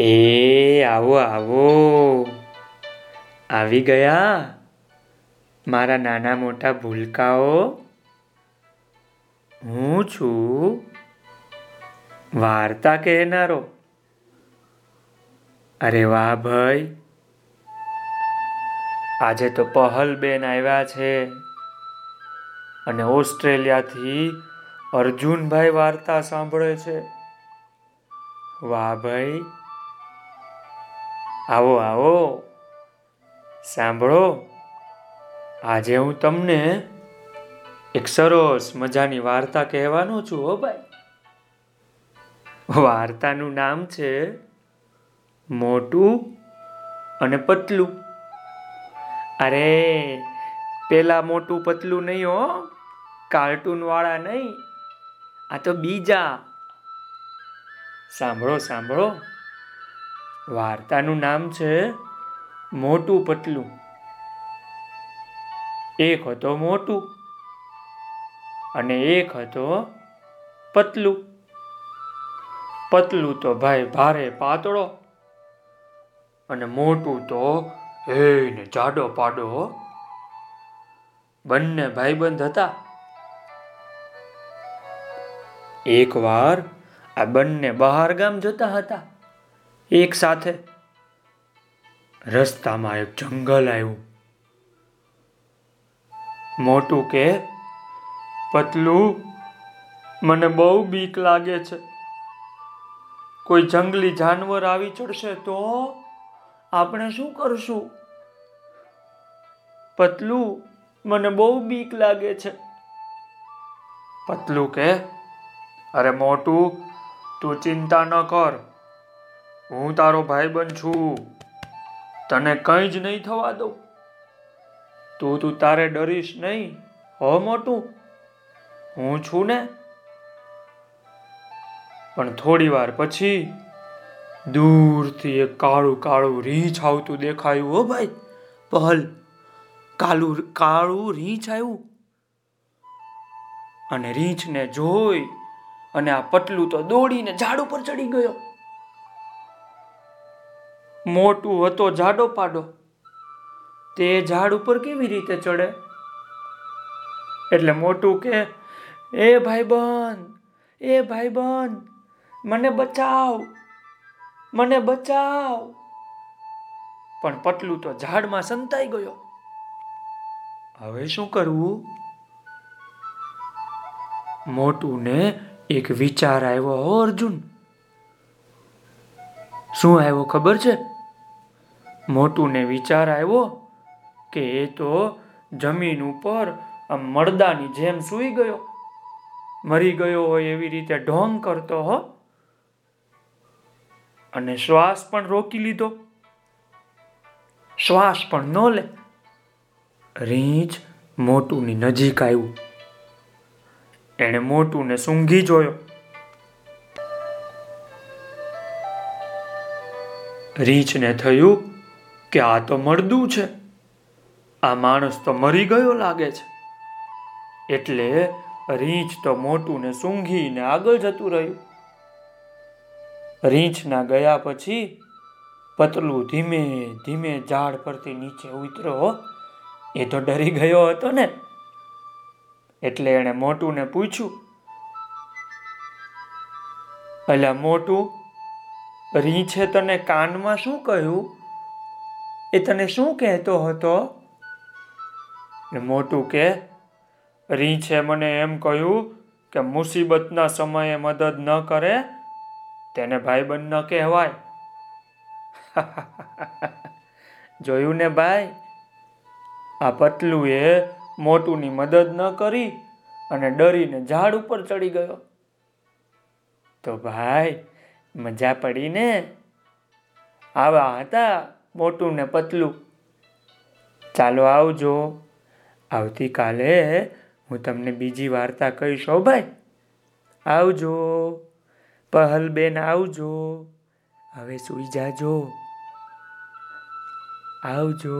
એ આવો આવો. આવી ગયા? મારા નાના મોટા ભૂલકાઓ? હું છું? વાર્તા કહેનારો. અરે વાહ ભાઈ. આજે તો પહલબેન આવ્યા છે. અને ઓસ્ટ્રેલિયાથી અર્જુનભાઈ વાર્તા સાંભળે છે. વાહ ભાઈ. આવો આવો. સાંભળો. આજે હું તમને એક સરસ મજાની વાર્તા કહેવાનો છું, હો ભાઈ. વાર્તાનું નામ છે મોટું અને પતલું. અરે, પેલા મોટું પતલું નહીં, હો. કાર્ટૂન વાળા નહીં. આ તો બીજા. સાંભળો સાંભળો. વાર્તાનું નામ છે મોટું પતલું. એક હતો મોટું અને એક હતો પતલું. પતલું તો ભાઈ ભારે પાતળો અને મોટું તો હે ને જાડો પાડો બંને ભાઈબંધ હતા. એકવાર આ બંને બહાર ગામ જતા હતા. એક સાથે રસ્તામાં એક જંગલ આવ્યું. મોટું કે પતલું, મને બહુ બીક લાગે છે. કોઈ જંગલી જાનવર આવી ચડશે તો આપણે શું કરશું? પતલું મને બહુ બીક લાગે છે. પતલું કે, અરે મોટું, તું ચિંતા ન કર. હું તારો ભાઈબંધ છું. તને કંઈ જ નહીં થવા દઉં. તું તું તારે ડરીશ નહીં. હો મોટું, હું છું ને. પણ થોડી વાર પછી દૂરથી એક કાળું કાળું રીંછ આવતું દેખાયું. હો ભાઈ, પહલ કાળું કાળું રીંછ આવ્યું. અને રીંછને જોઈ અને આ પટલું તો દોડીને ઝાડ ઉપર ચડી ગયો. મોટું હતો જાડો પાડો. તે ઝાડ ઉપર કેવી રીતે ચડે? એટલે મોટું કે, એ ભાઈબંધ એ ભાઈબંધ, મને બચાવ મને બચાવ. પણ પટલું તો ઝાડમાં સંતાઈ ગયો. હવે શું કરવું? મોટું ને એક વિચાર આવ્યો અર્જુન. શું આવ્યો ખબર છે? મોટું ને વિચાર આવ્યો કે એ તો જમીન ઉપર આમ મળદાની જેમ સૂઈ ગયો. મરી ગયો હોય એવી રીતે ઢોંગ કરતો હો. અને શ્વાસ પણ રોકી લીધો. શ્વાસ પણ ન લે. રીંછ મોટુંની નજીક આવ્યું. એણે મોટુંને સૂંઘી જોયો. રીંછને થયું કે આ તો મળદું છે. આ માણસ તો મરી ગયો લાગે છે. એટલે રીંછ તો મોટું ને સૂંઘીને આગળ જતું રહ્યું. રીંછના ગયા પછી પતલું ધીમે ધીમે ઝાડ પરથી નીચે ઉતરો. એ તો ડરી ગયો હતો ને. એટલે એણે મોટુંને પૂછ્યું અલ્યા મોટું, રીંછે તને કાનમાં શું કહ્યું? એ તને શું કહેતો હતો? મોટું કે રીંછે મને એમ કહ્યું કે મુસીબતના સમયે મદદ ન કરે, તેને ભાઈબંધ ન કહેવાય. જોયું ને ભાઈ? આ પતલું એ મોટુંની મદદ ન કરી અને ડરીને ઝાડ ઉપર ચડી ગયો. તો ભાઈ, મજા પડી ને? આવા હતા મોટું ને પતલું. ચાલો આવજો. આવતીકાલે હું તમને બીજી વાર્તા કહીશ. હો ભાઈ, આવજો. પહલબેન, આવજો. હવે સુઈ જાજો. આવજો.